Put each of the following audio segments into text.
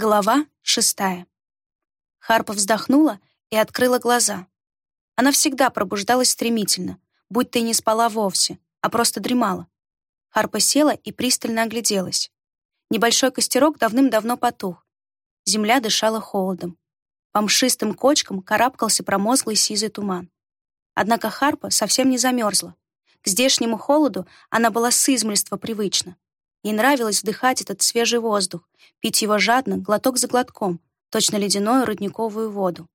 Глава шестая. Харпа вздохнула и открыла глаза. Она всегда пробуждалась стремительно, будь то и не спала вовсе, а просто дремала. Харпа села и пристально огляделась. Небольшой костерок давным-давно потух. Земля дышала холодом. По мшистым кочкам карабкался промозглый сизый туман. Однако Харпа совсем не замерзла. К здешнему холоду она была с измольства привычна. Ей нравилось вдыхать этот свежий воздух, пить его жадно, глоток за глотком, точно ледяную родниковую воду.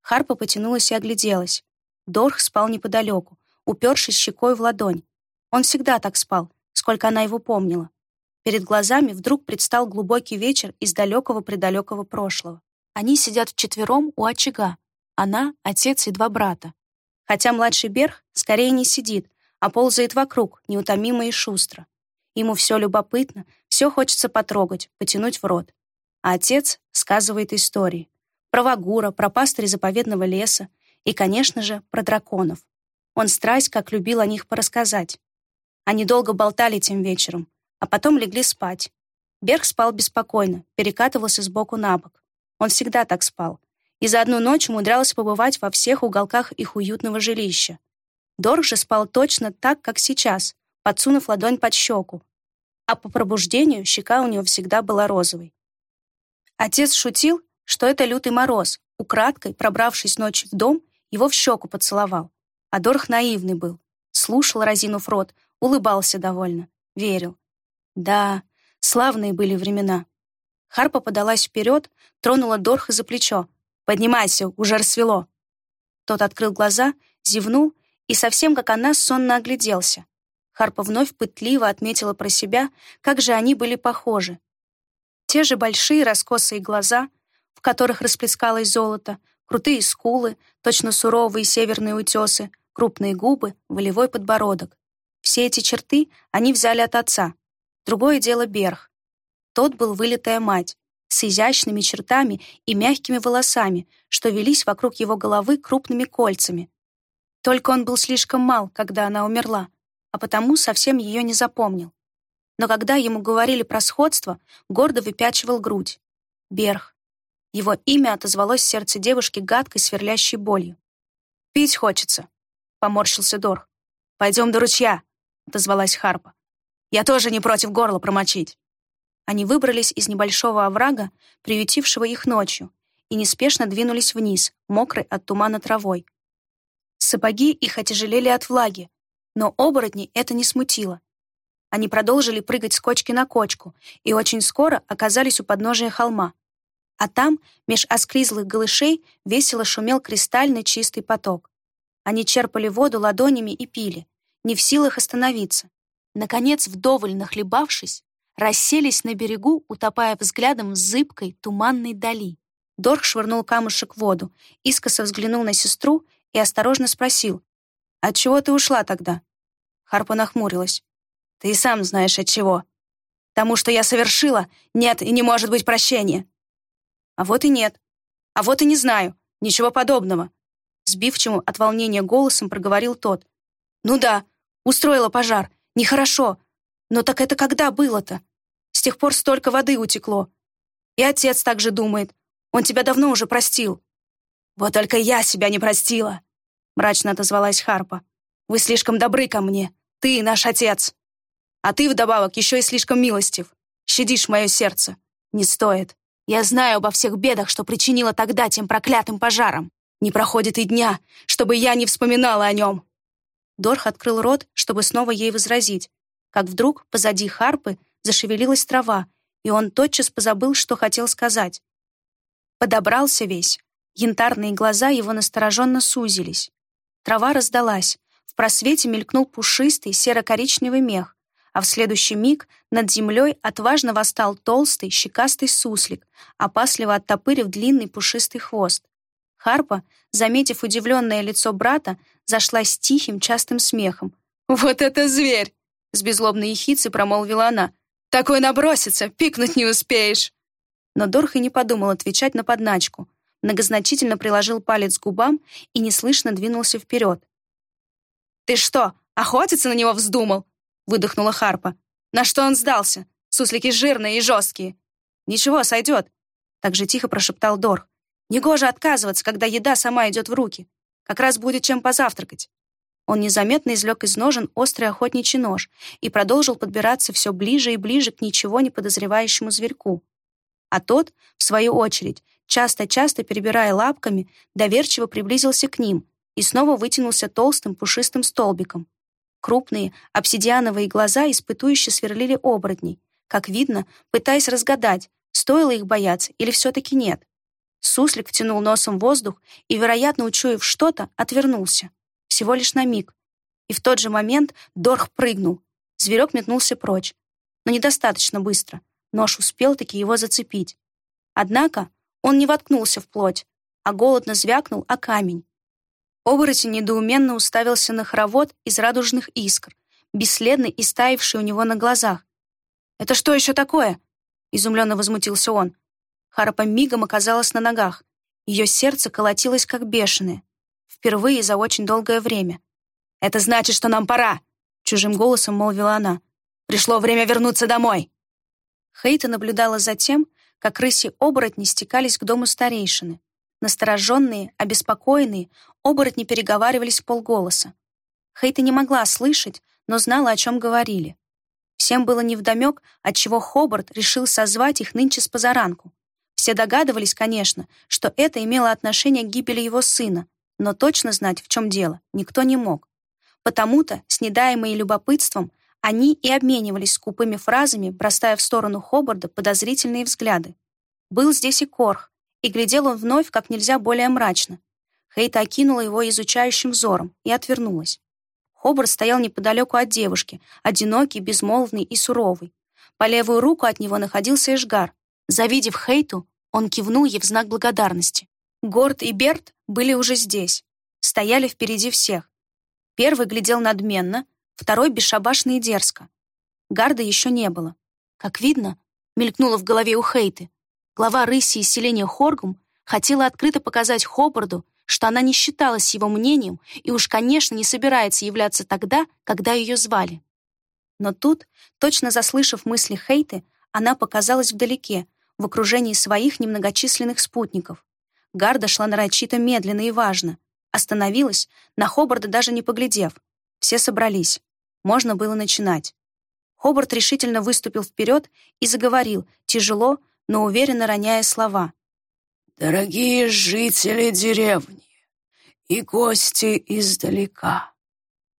Харпа потянулась и огляделась. Дорх спал неподалеку, упершись щекой в ладонь. Он всегда так спал, сколько она его помнила. Перед глазами вдруг предстал глубокий вечер из далекого-предалекого прошлого. Они сидят вчетвером у очага. Она, отец и два брата. Хотя младший Берх скорее не сидит, а ползает вокруг, неутомимо и шустро. Ему все любопытно, все хочется потрогать, потянуть в рот. А отец сказывает истории. Про Вагура, про пастыря заповедного леса и, конечно же, про драконов. Он страсть, как любил о них порассказать. Они долго болтали тем вечером, а потом легли спать. Берг спал беспокойно, перекатывался с боку на бок. Он всегда так спал. И за одну ночь умудрялся побывать во всех уголках их уютного жилища. Дорг же спал точно так, как сейчас, подсунув ладонь под щеку. А по пробуждению щека у него всегда была розовой. Отец шутил, что это лютый мороз, украдкой, пробравшись ночью в дом, его в щеку поцеловал. А Дорх наивный был. Слушал, разинув рот, улыбался довольно, верил. Да, славные были времена. Харпа подалась вперед, тронула Дорха за плечо. «Поднимайся, уже рассвело». Тот открыл глаза, зевнул и совсем как она сонно огляделся. Харпа вновь пытливо отметила про себя, как же они были похожи. Те же большие раскосые глаза, в которых расплескалось золото, крутые скулы, точно суровые северные утесы, крупные губы, волевой подбородок. Все эти черты они взяли от отца. Другое дело Берх. Тот был вылитая мать, с изящными чертами и мягкими волосами, что велись вокруг его головы крупными кольцами. Только он был слишком мал, когда она умерла, а потому совсем ее не запомнил. Но когда ему говорили про сходство, гордо выпячивал грудь. Берх. Его имя отозвалось в сердце девушки гадкой, сверлящей болью. «Пить хочется», — поморщился Дорх. «Пойдем до ручья», — отозвалась Харпа. «Я тоже не против горла промочить». Они выбрались из небольшого оврага, приютившего их ночью, и неспешно двинулись вниз, мокрой от тумана травой. Сапоги их отяжелели от влаги, но оборотней это не смутило. Они продолжили прыгать с кочки на кочку и очень скоро оказались у подножия холма. А там, меж осклизлых голышей, весело шумел кристальный чистый поток. Они черпали воду ладонями и пили, не в силах остановиться. Наконец, вдоволь нахлебавшись, расселись на берегу, утопая взглядом в зыбкой, туманной дали. Дорх швырнул камушек в воду, искоса взглянул на сестру и осторожно спросил, от чего ты ушла тогда?» Харпа нахмурилась. «Ты и сам знаешь, от чего. Тому, что я совершила, нет и не может быть прощения». «А вот и нет. А вот и не знаю. Ничего подобного». Сбивчивым от волнения голосом проговорил тот. «Ну да, устроила пожар. Нехорошо. Но так это когда было-то? С тех пор столько воды утекло. И отец так же думает. Он тебя давно уже простил». «Вот только я себя не простила», мрачно отозвалась Харпа. «Вы слишком добры ко мне. Ты наш отец. А ты вдобавок еще и слишком милостив. Щадишь мое сердце. Не стоит. Я знаю обо всех бедах, что причинила тогда тем проклятым пожаром. Не проходит и дня, чтобы я не вспоминала о нем». Дорх открыл рот, чтобы снова ей возразить, как вдруг позади Харпы зашевелилась трава, и он тотчас позабыл, что хотел сказать. Подобрался весь. Янтарные глаза его настороженно сузились. Трава раздалась. В просвете мелькнул пушистый серо-коричневый мех, а в следующий миг над землей отважно восстал толстый, щекастый суслик, опасливо оттопырив длинный пушистый хвост. Харпа, заметив удивленное лицо брата, зашла с тихим, частым смехом. «Вот это зверь!» — с безлобной ехицей промолвила она. «Такой набросится, пикнуть не успеешь!» Но Дорх и не подумал отвечать на подначку многозначительно приложил палец к губам и неслышно двинулся вперед. «Ты что, охотиться на него вздумал?» — выдохнула Харпа. «На что он сдался? Суслики жирные и жесткие». «Ничего, сойдет. Так же тихо прошептал Дорх. «Негоже отказываться, когда еда сама идет в руки. Как раз будет чем позавтракать». Он незаметно извлек из ножен острый охотничий нож и продолжил подбираться все ближе и ближе к ничего не подозревающему зверьку. А тот, в свою очередь, часто-часто перебирая лапками, доверчиво приблизился к ним и снова вытянулся толстым пушистым столбиком. Крупные обсидиановые глаза испытующе сверлили оборотней, как видно, пытаясь разгадать, стоило их бояться или все-таки нет. Суслик втянул носом воздух и, вероятно, учуяв что-то, отвернулся всего лишь на миг. И в тот же момент Дорх прыгнул. Зверек метнулся прочь. Но недостаточно быстро. Нож успел таки его зацепить. Однако он не воткнулся в плоть, а голодно звякнул о камень. Оборотень недоуменно уставился на хоровод из радужных искр, бесследный и стаивший у него на глазах. «Это что еще такое?» — изумленно возмутился он. Харапа мигом оказалась на ногах. Ее сердце колотилось, как бешеное. Впервые за очень долгое время. «Это значит, что нам пора!» Чужим голосом молвила она. «Пришло время вернуться домой!» Хейта наблюдала за тем, как рыси-оборотни стекались к дому старейшины. Настороженные, обеспокоенные, оборотни переговаривались полголоса. Хейта не могла слышать, но знала, о чем говорили. Всем было невдомек, отчего Хобарт решил созвать их нынче с позаранку. Все догадывались, конечно, что это имело отношение к гибели его сына, но точно знать, в чем дело, никто не мог. Потому-то, снедаемые любопытством, они и обменивались скупыми фразами, бросая в сторону Хобарда подозрительные взгляды. Был здесь и Корх, и глядел он вновь как нельзя более мрачно. Хейта окинула его изучающим взором и отвернулась. Хобарт стоял неподалеку от девушки, одинокий, безмолвный и суровый. По левую руку от него находился Эшгар. Завидев Хейту, он кивнул ей в знак благодарности. Горд и Берт были уже здесь, стояли впереди всех. Первый глядел надменно, второй бесшабашно и дерзко. Гарда еще не было. Как видно, мелькнуло в голове у Хейты. Глава рыси из селения Хоргум хотела открыто показать Хобарду, что она не считалась его мнением и уж, конечно, не собирается являться тогда, когда ее звали. Но тут, точно заслышав мысли Хейты, она показалась вдалеке, в окружении своих немногочисленных спутников. Гарда шла нарочито медленно и важно. Остановилась, на Хобарда даже не поглядев. Все собрались. Можно было начинать. Хобарт решительно выступил вперед и заговорил, тяжело, но уверенно роняя слова. «Дорогие жители деревни и гости издалека,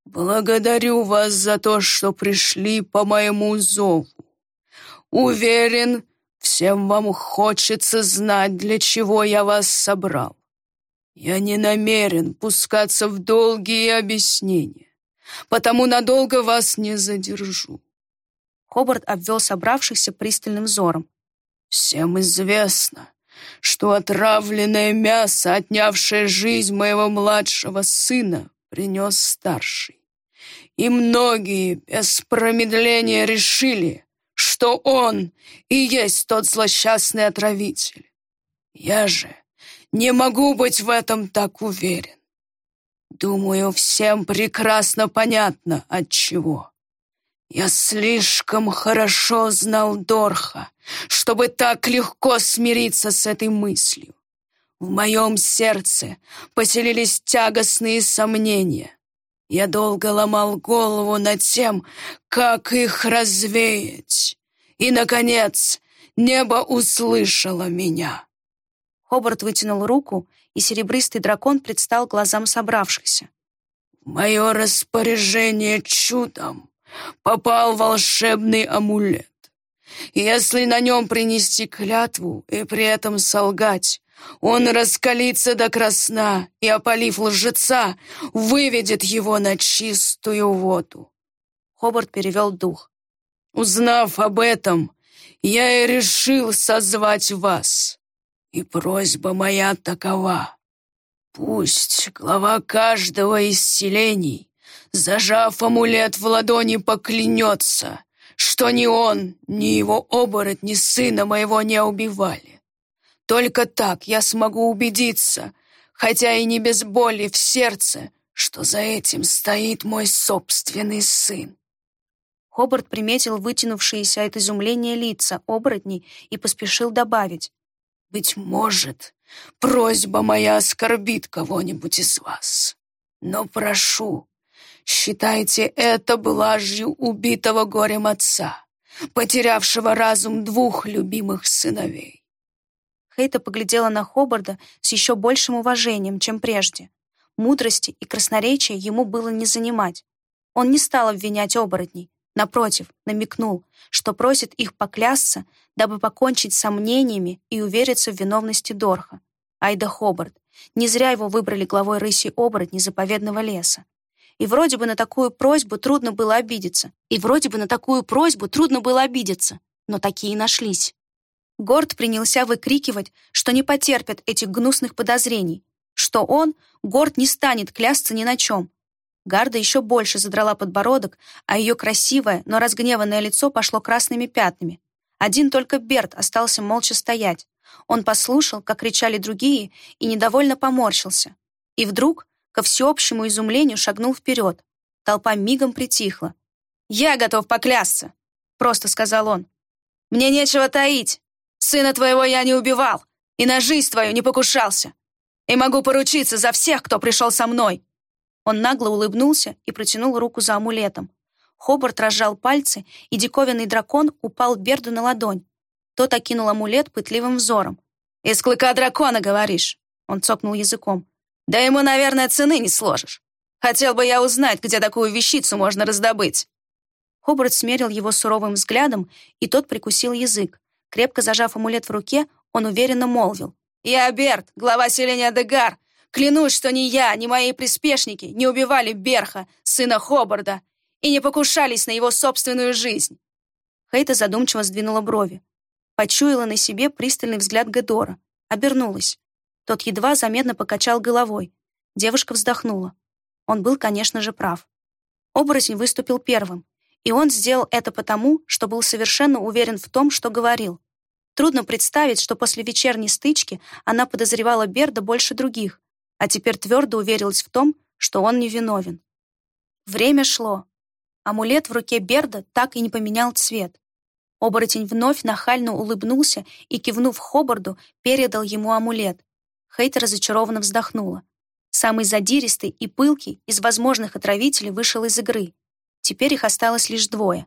благодарю вас за то, что пришли по моему зову. Уверен, Всем вам хочется знать, для чего я вас собрал. Я не намерен пускаться в долгие объяснения, потому надолго вас не задержу. Хобарт обвел собравшихся пристальным взором. Всем известно, что отравленное мясо, отнявшее жизнь моего младшего сына, принес старший. И многие без промедления решили, что он и есть тот злосчастный отравитель. Я же не могу быть в этом так уверен. Думаю, всем прекрасно понятно, от чего. Я слишком хорошо знал Дорха, чтобы так легко смириться с этой мыслью. В моем сердце поселились тягостные сомнения. Я долго ломал голову над тем, как их развеять. И, наконец, небо услышало меня. Хобарт вытянул руку, и серебристый дракон предстал глазам собравшихся. Мое распоряжение чудом попал волшебный амулет. Если на нем принести клятву и при этом солгать, он раскалится до красна и, опалив лжеца, выведет его на чистую воду. Хобарт перевел дух. Узнав об этом, я и решил созвать вас. И просьба моя такова. Пусть глава каждого из селений, зажав амулет в ладони, поклянется, что ни он, ни его оборотни сына моего не убивали. Только так я смогу убедиться, хотя и не без боли в сердце, что за этим стоит мой собственный сын. Хобарт приметил вытянувшиеся от изумления лица оборотней и поспешил добавить. Быть может, просьба моя оскорбит кого-нибудь из вас. Но прошу, считайте это блажью убитого горем отца, потерявшего разум двух любимых сыновей. Хейта поглядела на Хобарда с еще большим уважением, чем прежде. Мудрости и красноречия ему было не занимать. Он не стал обвинять оборотней. Напротив, намекнул, что просит их поклясться, дабы покончить с сомнениями и увериться в виновности Дорха. Айда Хобарт. Не зря его выбрали главой рыси оборотней заповедного леса. И вроде бы на такую просьбу трудно было обидеться. И вроде бы на такую просьбу трудно было обидеться. Но такие нашлись. Горд принялся выкрикивать, что не потерпят этих гнусных подозрений, что он, Горд, не станет клясться ни на чем. Гарда еще больше задрала подбородок, а ее красивое, но разгневанное лицо пошло красными пятнами. Один только Берт остался молча стоять. Он послушал, как кричали другие, и недовольно поморщился. И вдруг, ко всеобщему изумлению, шагнул вперед. Толпа мигом притихла. «Я готов поклясться», — просто сказал он. «Мне нечего таить. Сына твоего я не убивал, и на жизнь твою не покушался. И могу поручиться за всех, кто пришел со мной». Он нагло улыбнулся и протянул руку за амулетом. Хобарт разжал пальцы, и диковинный дракон упал Берду на ладонь. Тот окинул амулет пытливым взором. «Из клыка дракона, говоришь?» Он цокнул языком. «Да ему, наверное, цены не сложишь. Хотел бы я узнать, где такую вещицу можно раздобыть». Хобарт смерил его суровым взглядом, и тот прикусил язык. Крепко зажав амулет в руке, он уверенно молвил. «Я Берт, глава селения Дегар. Клянусь, что ни я, ни мои приспешники не убивали Берха, сына Хобарда, и не покушались на его собственную жизнь». Хейта задумчиво сдвинула брови. Почуяла на себе пристальный взгляд Гедора. Обернулась. Тот едва заметно покачал головой. Девушка вздохнула. Он был, конечно же, прав. Оборотень выступил первым, и он сделал это потому, что был совершенно уверен в том, что говорил. Трудно представить, что после вечерней стычки она подозревала Берда больше других, а теперь твердо уверилась в том, что он невиновен. Время шло. Амулет в руке Берда так и не поменял цвет. Оборотень вновь нахально улыбнулся и, кивнув Хобарду, передал ему амулет. Хейт разочарованно вздохнула. Самый задиристый и пылкий из возможных отравителей вышел из игры. Теперь их осталось лишь двое.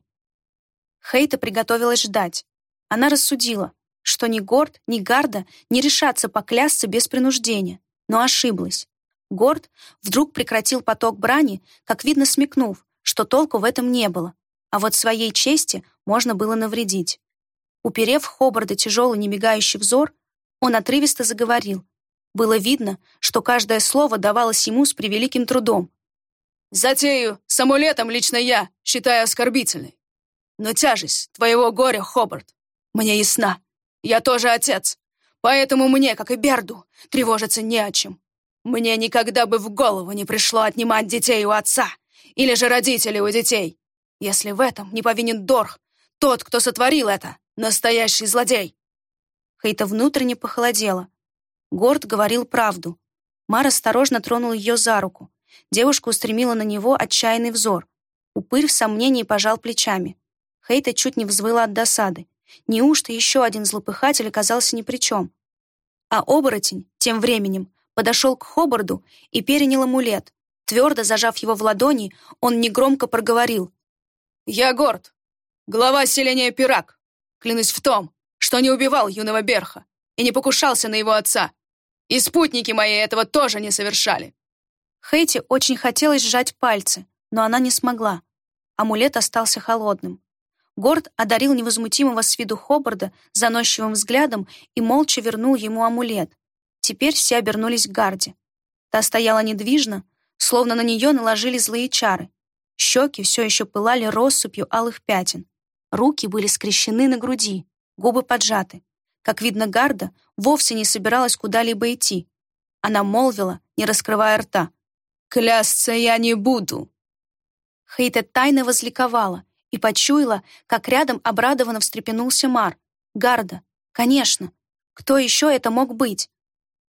Хейта приготовилась ждать. Она рассудила, что ни Горд, ни Гарда не решатся поклясться без принуждения, но ошиблась. Горд вдруг прекратил поток брани, как видно смекнув, что толку в этом не было, а вот своей чести можно было навредить. Уперев Хобарда тяжелый немигающий взор, он отрывисто заговорил. Было видно, что каждое слово давалось ему с превеликим трудом. «Затею с амулетом лично я считаю оскорбительной. Но тяжесть твоего горя, Хобарт, мне ясна. Я тоже отец. Поэтому мне, как и Берду, тревожиться не о чем. Мне никогда бы в голову не пришло отнимать детей у отца или же родителей у детей. Если в этом не повинен Дорх, тот, кто сотворил это, настоящий злодей. Хейта внутренне похолодела. Горд говорил правду. Мар осторожно тронул ее за руку. Девушка устремила на него отчаянный взор. Упырь в сомнении пожал плечами. Хейта чуть не взвыла от досады. Неужто еще один злопыхатель оказался ни при чем? А оборотень, тем временем, подошел к Хобарду и перенял амулет. Твердо зажав его в ладони, он негромко проговорил. «Я горд. Глава селения Пирак. Клянусь в том, что не убивал юного Берха и не покушался на его отца. И спутники мои этого тоже не совершали». Хейти очень хотелось сжать пальцы, но она не смогла. Амулет остался холодным. Горд одарил невозмутимого с виду Хобарда заносчивым взглядом и молча вернул ему амулет. Теперь все обернулись к Гарде. Та стояла недвижно, словно на нее наложили злые чары. Щеки все еще пылали россыпью алых пятен. Руки были скрещены на груди, губы поджаты. Как видно, Гарда вовсе не собиралась куда-либо идти. Она молвила, не раскрывая рта. «Клясться я не буду!» Хейта тайно возликовала, и почуяла, как рядом обрадованно встрепенулся Мар. Гарда. Конечно. Кто еще это мог быть?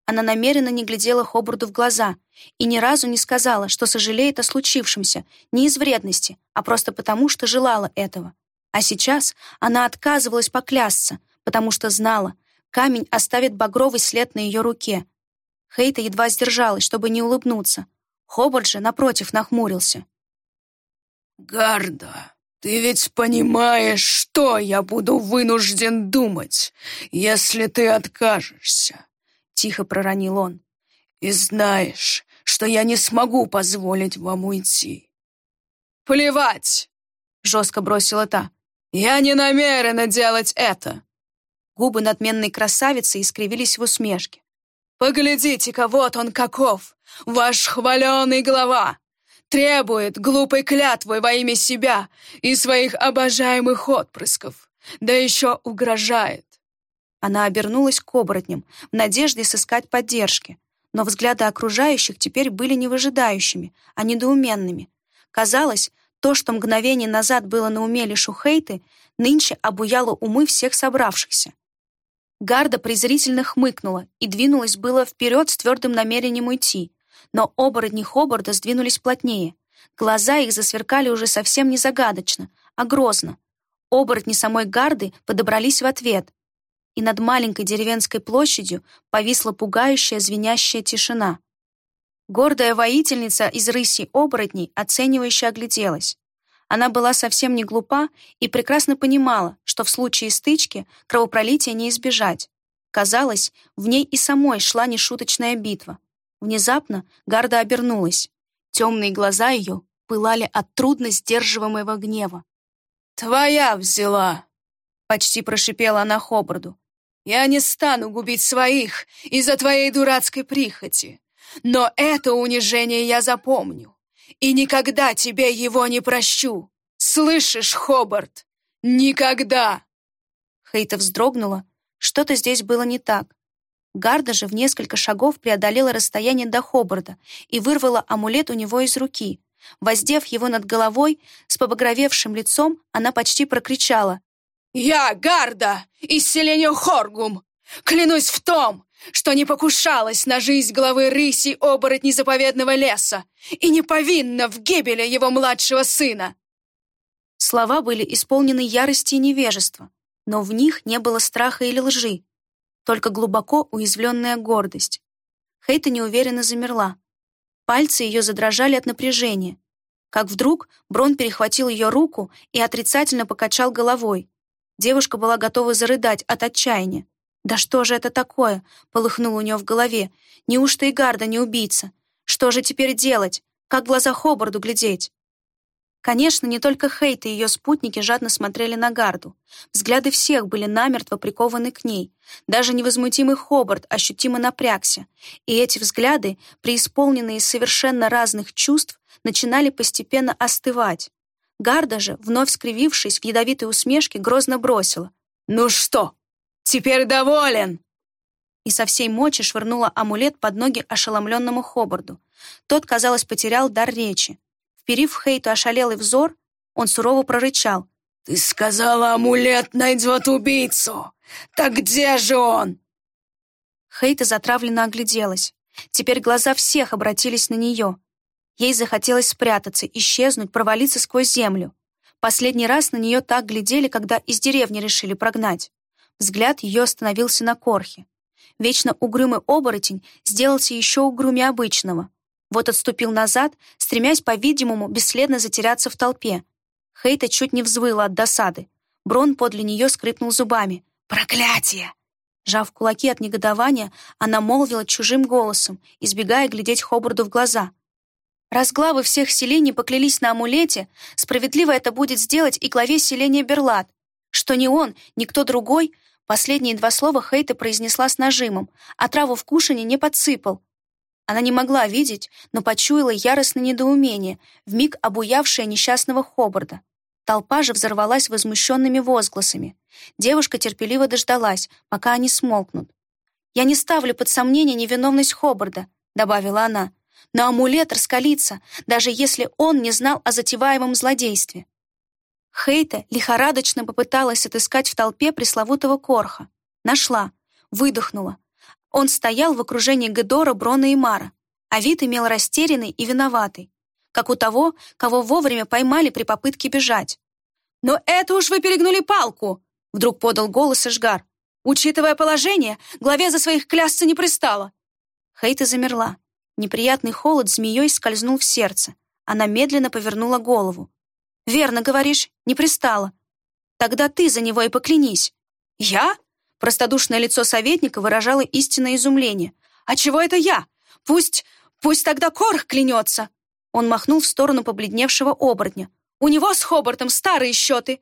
Она намеренно не глядела Хобарду в глаза и ни разу не сказала, что сожалеет о случившемся, не из вредности, а просто потому, что желала этого. А сейчас она отказывалась поклясться, потому что знала, Камень оставит багровый след на ее руке. Хейта едва сдержалась, чтобы не улыбнуться. Хобарт же, напротив, нахмурился. «Гарда, ты ведь понимаешь, что я буду вынужден думать, если ты откажешься?» Тихо проронил он. «И знаешь, что я не смогу позволить вам уйти». «Плевать!» — жестко бросила та. «Я не намерена делать это!» Губы надменной красавицы искривились в усмешке. «Поглядите-ка, вот он каков! Ваш хваленый глава! Требует глупой клятвы во имя себя и своих обожаемых отпрысков, да еще угрожает!» Она обернулась к оборотням в надежде сыскать поддержки, но взгляды окружающих теперь были не выжидающими, а недоуменными. Казалось, то, что мгновение назад было на уме лишь у Хейты, нынче обуяло умы всех собравшихся. Гарда презрительно хмыкнула и двинулась было вперед с твердым намерением уйти, но оборотни Хобарда сдвинулись плотнее. Глаза их засверкали уже совсем не загадочно, а грозно. Оборотни самой Гарды подобрались в ответ, и над маленькой деревенской площадью повисла пугающая звенящая тишина. Гордая воительница из рыси оборотней оценивающе огляделась. Она была совсем не глупа и прекрасно понимала, что в случае стычки кровопролития не избежать. Казалось, в ней и самой шла нешуточная битва. Внезапно Гарда обернулась. Темные глаза ее пылали от трудно сдерживаемого гнева. «Твоя взяла!» — почти прошипела она Хобарду. «Я не стану губить своих из-за твоей дурацкой прихоти, но это унижение я запомню и никогда тебе его не прощу. Слышишь, Хобарт? Никогда!» Хейта вздрогнула. Что-то здесь было не так. Гарда же в несколько шагов преодолела расстояние до Хобарта и вырвала амулет у него из руки. Воздев его над головой, с побагровевшим лицом, она почти прокричала. «Я Гарда из селения Хоргум! Клянусь в том, что не покушалась на жизнь главы рыси оборотней заповедного леса и не повинна в гибели его младшего сына!» Слова были исполнены ярости и невежества, но в них не было страха или лжи, только глубоко уязвленная гордость. Хейта неуверенно замерла. Пальцы ее задрожали от напряжения. Как вдруг Брон перехватил ее руку и отрицательно покачал головой. Девушка была готова зарыдать от отчаяния. «Да что же это такое?» — полыхнуло у нее в голове. «Неужто и Гарда не убийца? Что же теперь делать? Как в глаза Хобарду глядеть?» Конечно, не только Хейт и ее спутники жадно смотрели на Гарду. Взгляды всех были намертво прикованы к ней. Даже невозмутимый Хобарт ощутимо напрягся. И эти взгляды, преисполненные совершенно разных чувств, начинали постепенно остывать. Гарда же, вновь скривившись в ядовитой усмешке, грозно бросила. «Ну что, Теперь доволен!» И со всей мочи швырнула амулет под ноги ошеломленному Хобарду. Тот, казалось, потерял дар речи. Вперив Хейту ошалелый взор, он сурово прорычал. «Ты сказала, амулет найдет убийцу! Так где же он?» Хейта затравленно огляделась. Теперь глаза всех обратились на нее. Ей захотелось спрятаться, исчезнуть, провалиться сквозь землю. Последний раз на нее так глядели, когда из деревни решили прогнать. Взгляд ее остановился на Корхе. Вечно угрюмый оборотень сделался еще угрюмее обычного. Вот отступил назад, стремясь, по-видимому, бесследно затеряться в толпе. Хейта чуть не взвыла от досады. Брон подле нее скрипнул зубами. «Проклятие!» Жав кулаки от негодования, она молвила чужим голосом, избегая глядеть Хобарду в глаза. «Раз главы всех селений поклялись на амулете, справедливо это будет сделать и главе селения Берлат. Что ни он, ни кто другой Последние два слова Хейта произнесла с нажимом, а траву в кушане не подсыпал. Она не могла видеть, но почуяла яростное недоумение, вмиг обуявшее несчастного Хобарда. Толпа же взорвалась возмущенными возгласами. Девушка терпеливо дождалась, пока они смолкнут. «Я не ставлю под сомнение невиновность Хобарда», — добавила она. «Но амулет раскалится, даже если он не знал о затеваемом злодействе. Хейта лихорадочно попыталась отыскать в толпе пресловутого Корха. Нашла, выдохнула. Он стоял в окружении Гедора, Брона и Мара, а вид имел растерянный и виноватый, как у того, кого вовремя поймали при попытке бежать. «Но это уж вы перегнули палку!» Вдруг подал голос Эшгар. Учитывая положение, главе за своих клясться не пристало. Хейта замерла. Неприятный холод змеей скользнул в сердце. Она медленно повернула голову. «Верно говоришь, не пристало. Тогда ты за него и поклянись». «Я?» Простодушное лицо советника выражало истинное изумление. «А чего это я? Пусть... пусть тогда Корх клянется!» Он махнул в сторону побледневшего оборотня. «У него с Хобартом старые счеты!»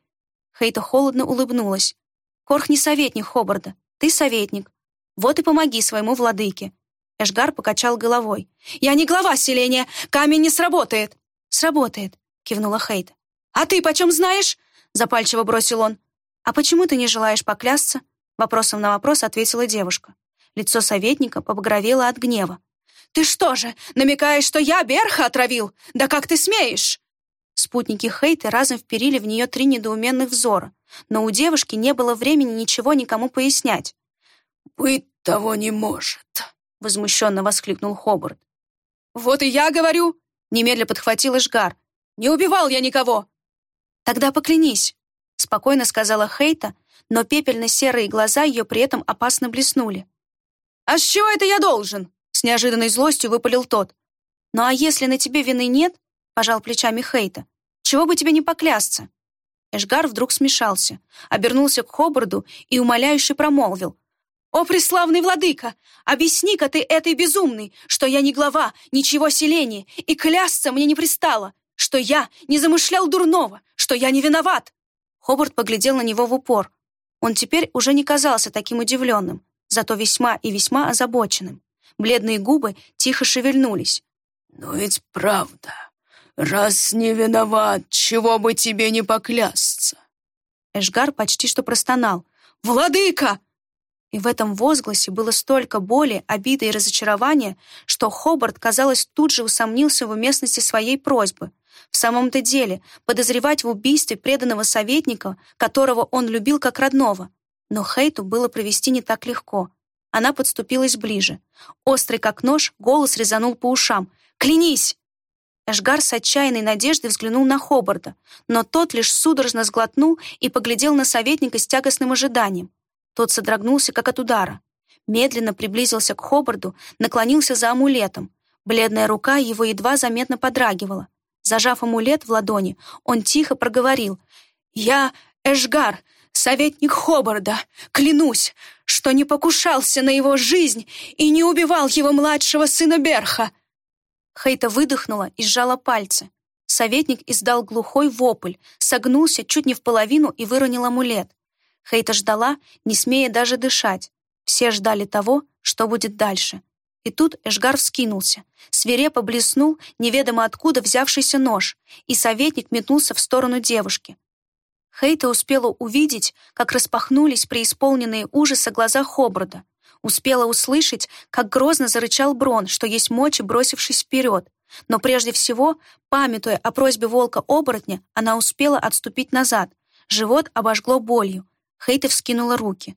Хейта холодно улыбнулась. «Корх не советник Хобарта, ты советник. Вот и помоги своему владыке». Эшгар покачал головой. «Я не глава селения, камень не сработает!» «Сработает», — кивнула Хейта. «А ты почем знаешь?» — запальчиво бросил он. «А почему ты не желаешь поклясться?» Вопросом на вопрос ответила девушка. Лицо советника побагровело от гнева. «Ты что же, намекаешь, что я Берха отравил? Да как ты смеешь?» Спутники Хейты разом вперили в нее три недоуменных взора, но у девушки не было времени ничего никому пояснять. «Быть того не может», — возмущенно воскликнул Хобарт. «Вот и я говорю!» — немедля подхватил Ишгар. «Не убивал я никого!» «Тогда поклянись», — спокойно сказала Хейта, но пепельно-серые глаза ее при этом опасно блеснули. «А с чего это я должен?» С неожиданной злостью выпалил тот. «Ну а если на тебе вины нет?» Пожал плечами Хейта. «Чего бы тебе не поклясться?» Эшгар вдруг смешался, обернулся к Хобарду и умоляюще промолвил. «О, преславный владыка, объясни-ка ты этой безумной, что я не глава, ничего селения, и клясться мне не пристало, что я не замышлял дурного, что я не виноват!» Хобарт поглядел на него в упор. Он теперь уже не казался таким удивленным, зато весьма и весьма озабоченным. Бледные губы тихо шевельнулись. «Но ведь правда, раз не виноват, чего бы тебе не поклясться?» Эшгар почти что простонал. «Владыка!» И в этом возгласе было столько боли, обиды и разочарования, что Хобарт, казалось, тут же усомнился в уместности своей просьбы. В самом-то деле, подозревать в убийстве преданного советника, которого он любил как родного. Но Хейту было провести не так легко. Она подступилась ближе. Острый как нож, голос резанул по ушам. «Клянись!» Эшгар с отчаянной надеждой взглянул на Хобарта, но тот лишь судорожно сглотнул и поглядел на советника с тягостным ожиданием. Тот содрогнулся, как от удара. Медленно приблизился к Хобарду, наклонился за амулетом. Бледная рука его едва заметно подрагивала. Зажав амулет в ладони, он тихо проговорил. «Я Эшгар, советник Хобарда, клянусь, что не покушался на его жизнь и не убивал его младшего сына Берха!» Хейта выдохнула и сжала пальцы. Советник издал глухой вопль, согнулся чуть не в половину и выронил амулет. Хейта ждала, не смея даже дышать. Все ждали того, что будет дальше. И тут Эшгар вскинулся. Свирепо блеснул неведомо откуда взявшийся нож, и советник метнулся в сторону девушки. Хейта успела увидеть, как распахнулись преисполненные ужаса глаза Хоброда. Успела услышать, как грозно зарычал Брон, что есть мочи, бросившись вперед. Но прежде всего, памятуя о просьбе волка-оборотня, она успела отступить назад. Живот обожгло болью. Хейта вскинула руки.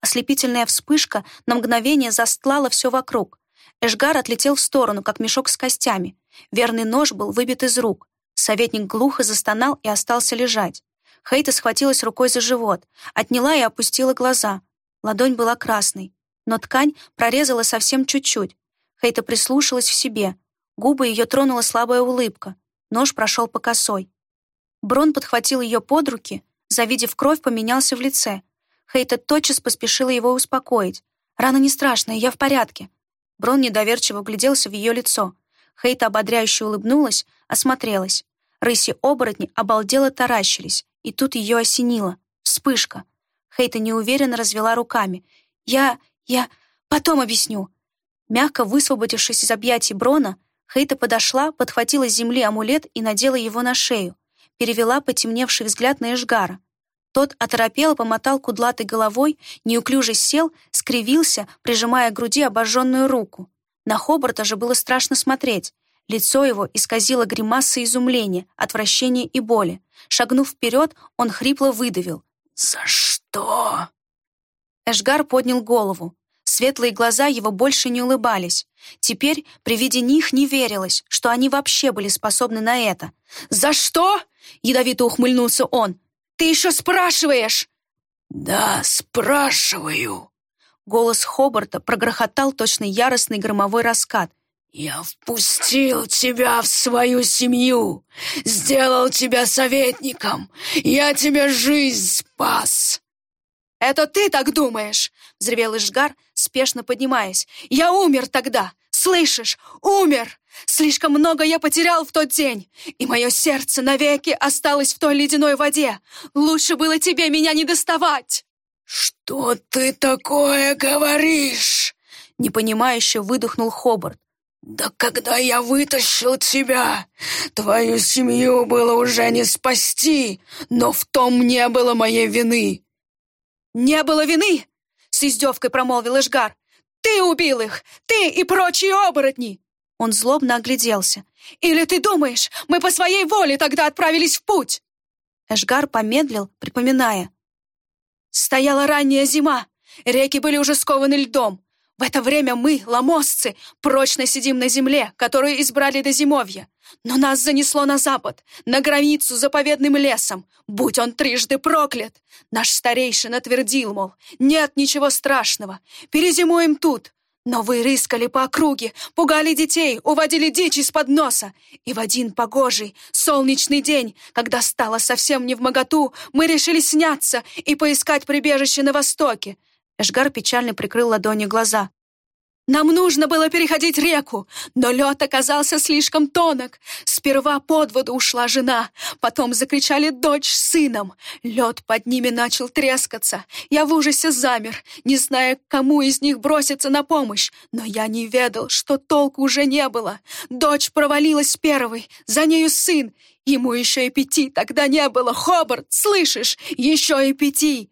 Ослепительная вспышка на мгновение застлала все вокруг. Эшгар отлетел в сторону, как мешок с костями. Верный нож был выбит из рук. Советник глухо застонал и остался лежать. Хейта схватилась рукой за живот, отняла и опустила глаза. Ладонь была красной, но ткань прорезала совсем чуть-чуть. Хейта прислушалась в себе. Губы ее тронула слабая улыбка. Нож прошел по косой. Брон подхватил ее под руки, завидев кровь, поменялся в лице. Хейта тотчас поспешила его успокоить. «Рана не страшная, я в порядке». Брон недоверчиво гляделся в ее лицо. Хейта ободряюще улыбнулась, осмотрелась. Рыси-оборотни обалдело таращились. И тут ее осенило. Вспышка. Хейта неуверенно развела руками. «Я... я... потом объясню». Мягко высвободившись из объятий Брона, Хейта подошла, подхватила с земли амулет и надела его на шею. Перевела потемневший взгляд на Эшгара. Тот оторопело помотал кудлатой головой, неуклюже сел, скривился, прижимая к груди обожженную руку. На Хобарта же было страшно смотреть. Лицо его исказило гримаса изумления, отвращения и боли. Шагнув вперед, он хрипло выдавил. «За что?» Эшгар поднял голову. Светлые глаза его больше не улыбались. Теперь при виде них не верилось, что они вообще были способны на это. «За что?» — ядовито ухмыльнулся он. «Ты еще спрашиваешь?» «Да, спрашиваю!» Голос Хобарта прогрохотал точно яростный громовой раскат. «Я впустил тебя в свою семью, сделал тебя советником, я тебе жизнь спас!» «Это ты так думаешь?» — взревел Ишгар, спешно поднимаясь. «Я умер тогда! Слышишь? Умер! Слишком много я потерял в тот день, и мое сердце навеки осталось в той ледяной воде. Лучше было тебе меня не доставать!» «Что ты такое говоришь?» Непонимающе выдохнул Хобарт. «Да когда я вытащил тебя, твою семью было уже не спасти, но в том не было моей вины». «Не было вины!» — с издевкой промолвил Эшгар. «Ты убил их! Ты и прочие оборотни!» Он злобно огляделся. «Или ты думаешь, мы по своей воле тогда отправились в путь?» Эшгар помедлил, припоминая. Стояла ранняя зима, реки были уже скованы льдом. В это время мы, ломосцы, прочно сидим на земле, которую избрали до зимовья. Но нас занесло на запад, на границу заповедным лесом. Будь он трижды проклят! Наш старейшина твердил, мол, нет ничего страшного, перезимуем тут. Но вы рыскали по округе, пугали детей, уводили дичь из-под носа. И в один погожий, солнечный день, когда стало совсем не в моготу, мы решили сняться и поискать прибежище на востоке. Эшгар печально прикрыл ладонью глаза. Нам нужно было переходить реку, но лед оказался слишком тонок. Сперва под воду ушла жена, потом закричали дочь с сыном. Лед под ними начал трескаться. Я в ужасе замер, не зная, кому из них броситься на помощь. Но я не ведал, что толку уже не было. Дочь провалилась первой, за нею сын. Ему еще и пяти тогда не было. Хобарт, слышишь? Еще и пяти.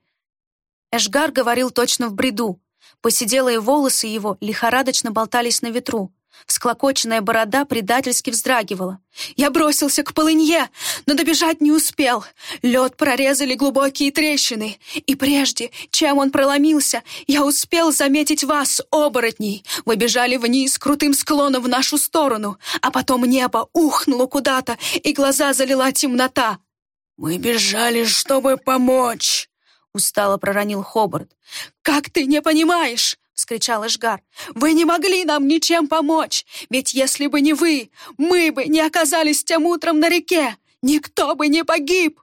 Эшгар говорил точно в бреду. Посиделые волосы его лихорадочно болтались на ветру. Всклокоченная борода предательски вздрагивала. Я бросился к полынье, но добежать не успел. Лед прорезали глубокие трещины. И прежде, чем он проломился, я успел заметить вас, оборотней. Вы бежали вниз крутым склоном в нашу сторону, а потом небо ухнуло куда-то, и глаза залила темнота. «Мы бежали, чтобы помочь», устало проронил Хобарт. «Как ты не понимаешь?» — вскричал Эшгар. «Вы не могли нам ничем помочь, ведь если бы не вы, мы бы не оказались тем утром на реке, никто бы не погиб!»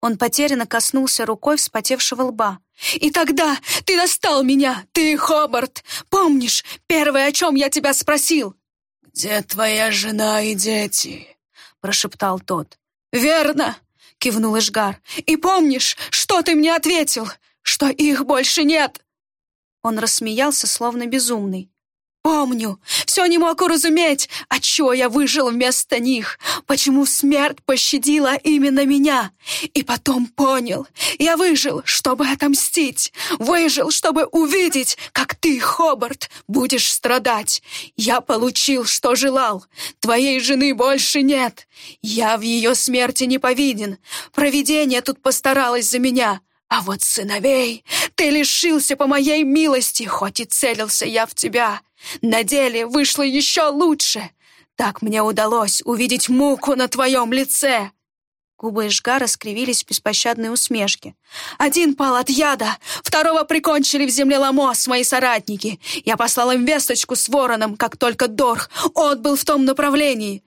Он потерянно коснулся рукой вспотевшего лба. «И тогда ты достал меня, ты, Хобарт! Помнишь, первое, о чем я тебя спросил?» «Где твоя жена и дети?» — прошептал тот. «Верно!» Кивнул Ишгар. «И помнишь, что ты мне ответил? Что их больше нет!» Он рассмеялся, словно безумный. Помню, все не мог уразуметь, отчего я выжил вместо них, почему смерть пощадила именно меня. И потом понял, я выжил, чтобы отомстить, выжил, чтобы увидеть, как ты, Хобарт, будешь страдать. Я получил, что желал. Твоей жены больше нет. Я в ее смерти не повинен. Провидение тут постаралось за меня. А вот сыновей ты лишился по моей милости, хоть и целился я в тебя. На деле вышло еще лучше. Так мне удалось увидеть муку на твоем лице. Губы Ишгара скривились в беспощадной усмешке. «Один пал от яда, второго прикончили в земле Ламос мои соратники. Я послал им весточку с вороном, как только Дорх отбыл в том направлении».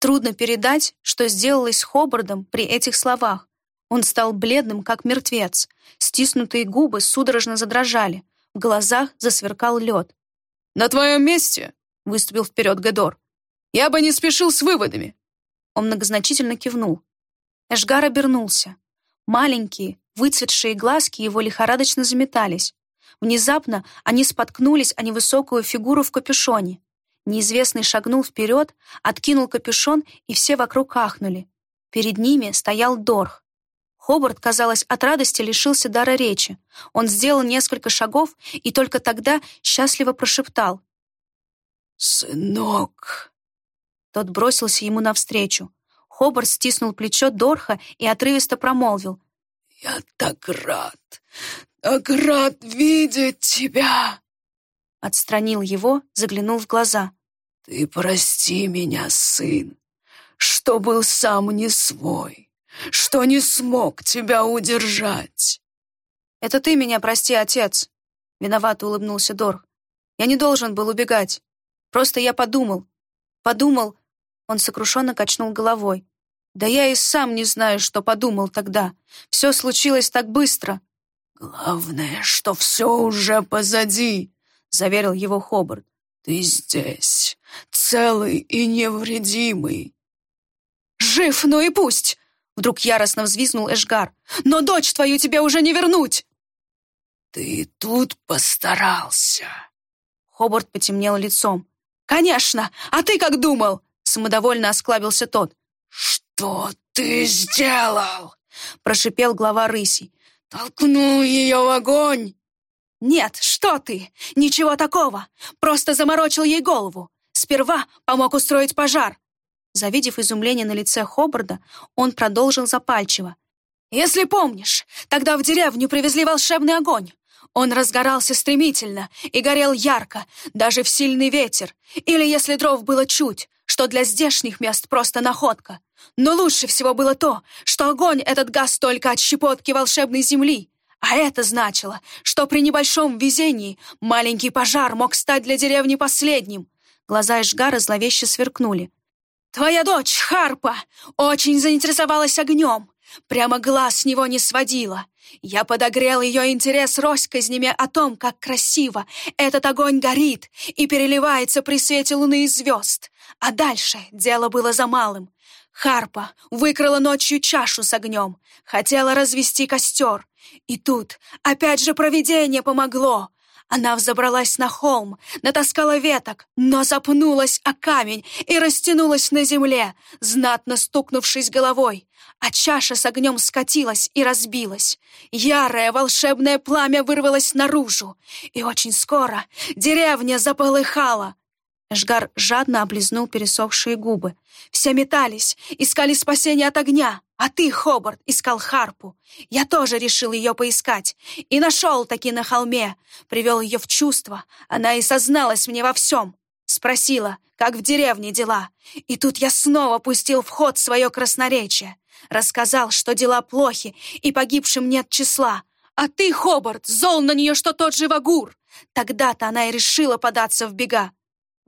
Трудно передать, что сделалось с Хобардом при этих словах. Он стал бледным, как мертвец. Стиснутые губы судорожно задрожали. В глазах засверкал лед. «На твоем месте», — выступил вперед Гедор, — «я бы не спешил с выводами». Он многозначительно кивнул. Эшгар обернулся. Маленькие, выцветшие глазки его лихорадочно заметались. Внезапно они споткнулись о невысокую фигуру в капюшоне. Неизвестный шагнул вперед, откинул капюшон, и все вокруг ахнули. Перед ними стоял Дорх. Хобарт, казалось, от радости лишился дара речи. Он сделал несколько шагов и только тогда счастливо прошептал. «Сынок!» Тот бросился ему навстречу. Хобарт стиснул плечо Дорха и отрывисто промолвил. «Я так рад, так рад видеть тебя!» Отстранил его, заглянул в глаза. «Ты прости меня, сын, что был сам не свой» что не смог тебя удержать. «Это ты меня прости, отец!» Виновато улыбнулся Дорх. «Я не должен был убегать. Просто я подумал. Подумал...» Он сокрушенно качнул головой. «Да я и сам не знаю, что подумал тогда. Все случилось так быстро». «Главное, что все уже позади», — заверил его Хобарт. «Ты здесь, целый и невредимый». «Жив, ну и пусть!» Вдруг яростно взвизнул Эшгар. «Но дочь твою тебе уже не вернуть!» «Ты тут постарался!» Хобарт потемнел лицом. «Конечно! А ты как думал?» Самодовольно осклабился тот. «Что ты сделал?» Прошипел глава рыси. «Толкнул ее в огонь!» «Нет, что ты! Ничего такого! Просто заморочил ей голову. Сперва помог устроить пожар». Завидев изумление на лице Хобарда, он продолжил запальчиво. «Если помнишь, тогда в деревню привезли волшебный огонь. Он разгорался стремительно и горел ярко, даже в сильный ветер, или если дров было чуть, что для здешних мест просто находка. Но лучше всего было то, что огонь этот газ только от щепотки волшебной земли, а это значило, что при небольшом везении маленький пожар мог стать для деревни последним. Глаза Эшгара зловеще сверкнули. «Твоя дочь, Харпа, очень заинтересовалась огнем. Прямо глаз с него не сводила. Я подогрел ее интерес россказнями о том, как красиво этот огонь горит и переливается при свете луны и звезд. А дальше дело было за малым. Харпа выкрала ночью чашу с огнем, хотела развести костер. И тут опять же провидение помогло. Она взобралась на холм, натаскала веток, но запнулась о камень и растянулась на земле, знатно стукнувшись головой, а чаша с огнем скатилась и разбилась. Ярое волшебное пламя вырвалось наружу, и очень скоро деревня заполыхала. Эшгар жадно облизнул пересохшие губы. Все метались, искали спасения от огня. А ты, Хобарт, искал Харпу. Я тоже решил ее поискать. И нашел таки на холме. Привел ее в чувство. Она и созналась мне во всем. Спросила, как в деревне дела. И тут я снова пустил в ход свое красноречие. Рассказал, что дела плохи, и погибшим нет числа. А ты, Хобарт, зол на нее, что тот же Вагур. Тогда-то она и решила податься в бега.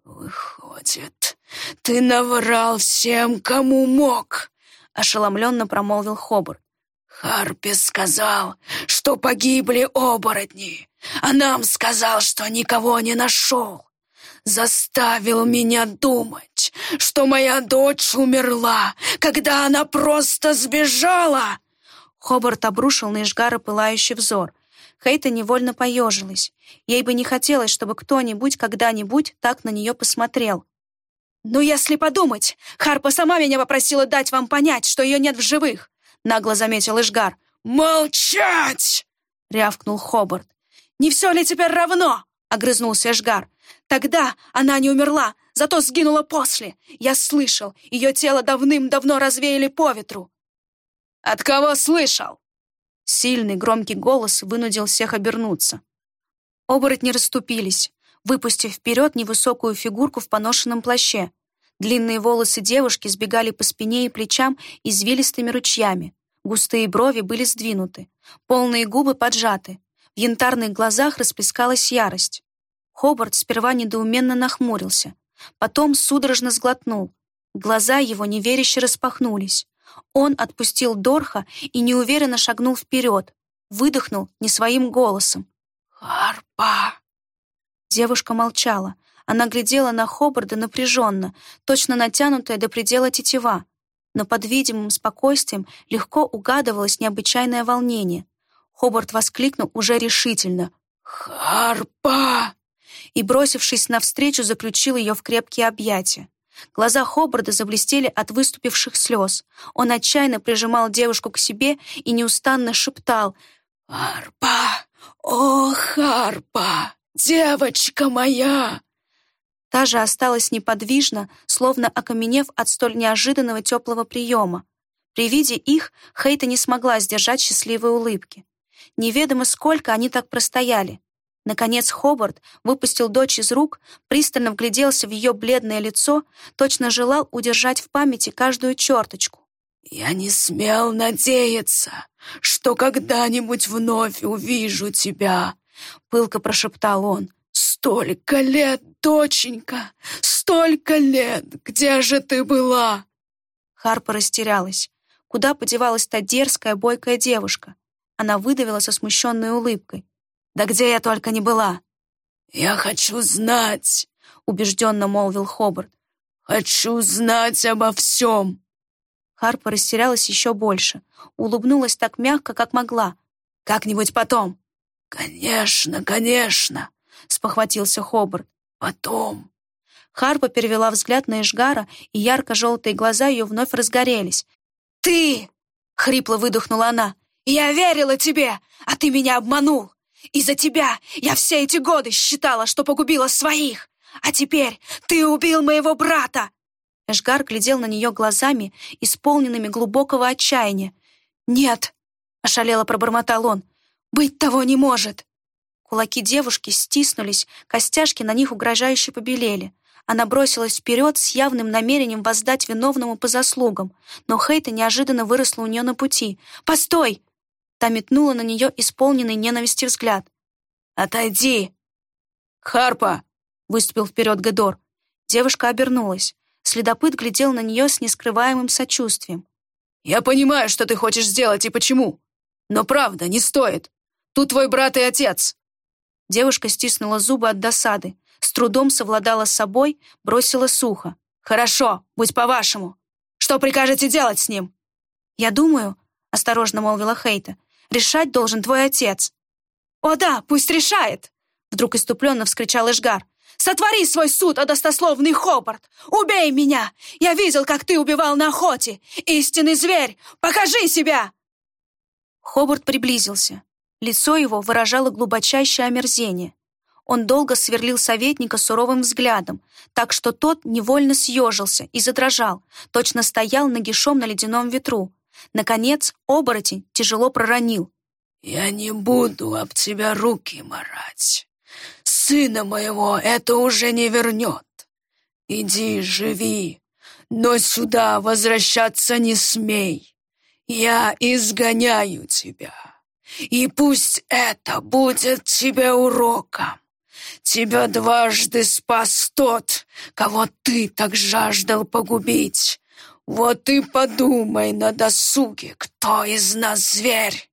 «Выходит, ты наврал всем, кому мог!» — ошеломленно промолвил Хобарт. «Харпи сказал, что погибли оборотни, а нам сказал, что никого не нашел. Заставил меня думать, что моя дочь умерла, когда она просто сбежала!» Хобарт обрушил на Ишгара пылающий взор. Хейта невольно поежилась. Ей бы не хотелось, чтобы кто-нибудь когда-нибудь так на нее посмотрел. «Ну, если подумать, Харпа сама меня попросила дать вам понять, что ее нет в живых», — нагло заметил Ишгар. «Молчать!» — рявкнул Хобарт. «Не все ли теперь равно?» — огрызнулся Эшгар. «Тогда она не умерла, зато сгинула после. Я слышал, ее тело давным-давно развеяли по ветру». «От кого слышал?» Сильный громкий голос вынудил всех обернуться. Оборотни расступились, выпустив вперед невысокую фигурку в поношенном плаще. Длинные волосы девушки сбегали по спине и плечам извилистыми ручьями. Густые брови были сдвинуты, полные губы поджаты. В янтарных глазах расплескалась ярость. Хобарт сперва недоуменно нахмурился, потом судорожно сглотнул. Глаза его неверяще распахнулись. Он отпустил Дорха и неуверенно шагнул вперед, выдохнул не своим голосом. «Харпа!» Девушка молчала. Она глядела на Хобарда напряженно, точно натянутая до предела тетива. Но под видимым спокойствием легко угадывалось необычайное волнение. Хобарт воскликнул уже решительно. «Харпа!» и, бросившись навстречу, заключил ее в крепкие объятия. Глаза Хобарда заблестели от выступивших слез. Он отчаянно прижимал девушку к себе и неустанно шептал «Харпа! О, Харпа! Девочка моя!» Та же осталась неподвижно, словно окаменев от столь неожиданного теплого приема. При виде их Хейта не смогла сдержать счастливой улыбки. Неведомо сколько они так простояли. Наконец Хобарт выпустил дочь из рук, пристально вгляделся в ее бледное лицо, точно желал удержать в памяти каждую черточку. «Я не смел надеяться, что когда-нибудь вновь увижу тебя», — пылко прошептал он. «Столько лет, доченька, столько лет! Где же ты была?» Харпа растерялась. Куда подевалась та дерзкая, бойкая девушка? Она выдавила со смущенной улыбкой. «Да где я только не была!» «Я хочу знать!» — убежденно молвил Хобарт. «Хочу знать обо всем!» Харпа растерялась еще больше. Улыбнулась так мягко, как могла. «Как-нибудь потом!» «Конечно, конечно!» — спохватился Хобарт. «Потом!» Харпа перевела взгляд на Эшгара, и ярко-желтые глаза ее вновь разгорелись. «Ты!» — хрипло выдохнула она. «Я верила тебе, а ты меня обманул! Из-за тебя я все эти годы считала, что погубила своих! А теперь ты убил моего брата!» Эшгар глядел на нее глазами, исполненными глубокого отчаяния. «Нет!» — ошалело пробормотал он. «Быть того не может!» Кулаки девушки стиснулись, костяшки на них угрожающе побелели. Она бросилась вперед с явным намерением воздать виновному по заслугам, но Хейта неожиданно выросла у нее на пути. «Постой!» Та метнула на нее исполненный ненависти взгляд. «Отойди!» «Харпа!» — выступил вперед Гедор. Девушка обернулась. Следопыт глядел на нее с нескрываемым сочувствием. «Я понимаю, что ты хочешь сделать и почему. Но правда, не стоит. Тут твой брат и отец!» Девушка стиснула зубы от досады, с трудом совладала с собой, бросила сухо. «Хорошо, будь по-вашему. Что прикажете делать с ним?» «Я думаю», — осторожно молвила Хейта, «решать должен твой отец». «О да, пусть решает!» Вдруг иступленно вскричал Эшгар. «Сотвори свой суд, о достословный Хобарт! Убей меня! Я видел, как ты убивал на охоте! Истинный зверь! Покажи себя!» Хобарт приблизился. Лицо его выражало глубочайшее омерзение. Он долго сверлил советника суровым взглядом, так что тот невольно съежился и задрожал, точно стоял нагишом на ледяном ветру. Наконец, оборотень тяжело проронил. «Я не буду об тебя руки марать. Сына моего это уже не вернет. Иди, живи, но сюда возвращаться не смей. Я изгоняю тебя, и пусть это будет тебе уроком. Тебя дважды спас тот, кого ты так жаждал погубить. Вот и подумай на досуге, кто из нас зверь!»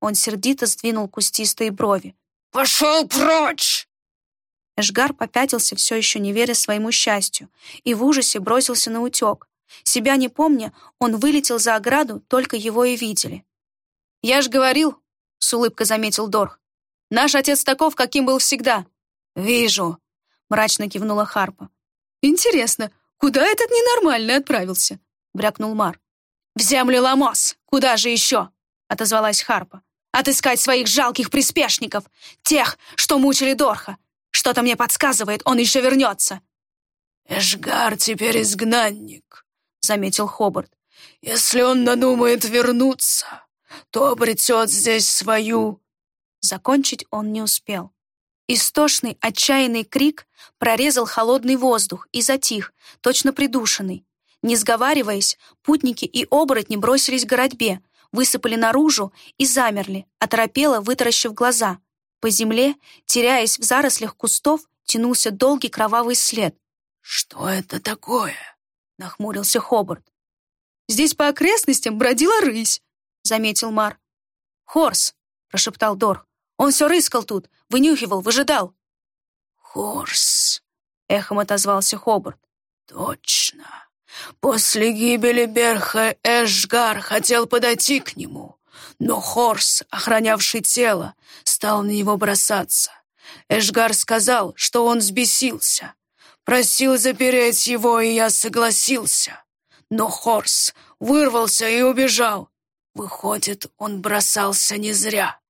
Он сердито сдвинул кустистые брови. «Пошел прочь!» Эшгар попятился, все еще не веря своему счастью, и в ужасе бросился на утек. Себя не помня, он вылетел за ограду, только его и видели. «Я ж говорил», — с улыбкой заметил Дорх, «наш отец таков, каким был всегда. «Вижу», — мрачно кивнула Харпа. «Интересно, куда этот ненормальный отправился?» — брякнул Мар. «В землю Ламос! Куда же еще?» — отозвалась Харпа. «Отыскать своих жалких приспешников, тех, что мучили Дорха. Что-то мне подсказывает, он еще вернется». «Эшгар теперь изгнанник», — заметил Хобарт. «Если он надумает вернуться, то обретет здесь свою...» Закончить он не успел. Истошный, отчаянный крик прорезал холодный воздух и затих, точно придушенный. Не сговариваясь, путники и оборотни бросились к городьбе, высыпали наружу и замерли, оторопело вытаращив глаза. По земле, теряясь в зарослях кустов, тянулся долгий кровавый след. «Что это такое?» — нахмурился Хобарт. «Здесь по окрестностям бродила рысь», — заметил Мар. «Хорс», — прошептал Дорх. Он все рыскал тут, вынюхивал, выжидал. «Хорс», — эхом отозвался Хобарт. «Точно. После гибели Берха Эшгар хотел подойти к нему, но Хорс, охранявший тело, стал на него бросаться. Эшгар сказал, что он взбесился. Просил запереть его, и я согласился. Но Хорс вырвался и убежал. Выходит, он бросался не зря.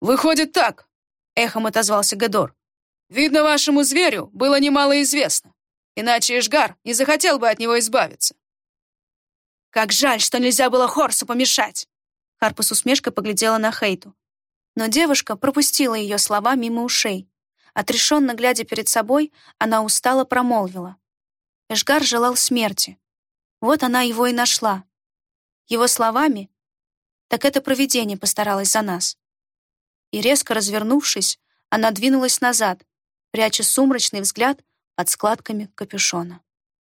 «Выходит так», — эхом отозвался Гедор. «Видно, вашему зверю было немало известно, иначе Эшгар не захотел бы от него избавиться». «Как жаль, что нельзя было Хорсу помешать!» Харпа с усмешкой поглядела на Хейту. Но девушка пропустила ее слова мимо ушей. Отрешенно глядя перед собой, она устало промолвила. Эшгар желал смерти. Вот она его и нашла. его словами, так это провидение постаралось за нас. И резко развернувшись, она двинулась назад, пряча сумрачный взгляд под складками капюшона.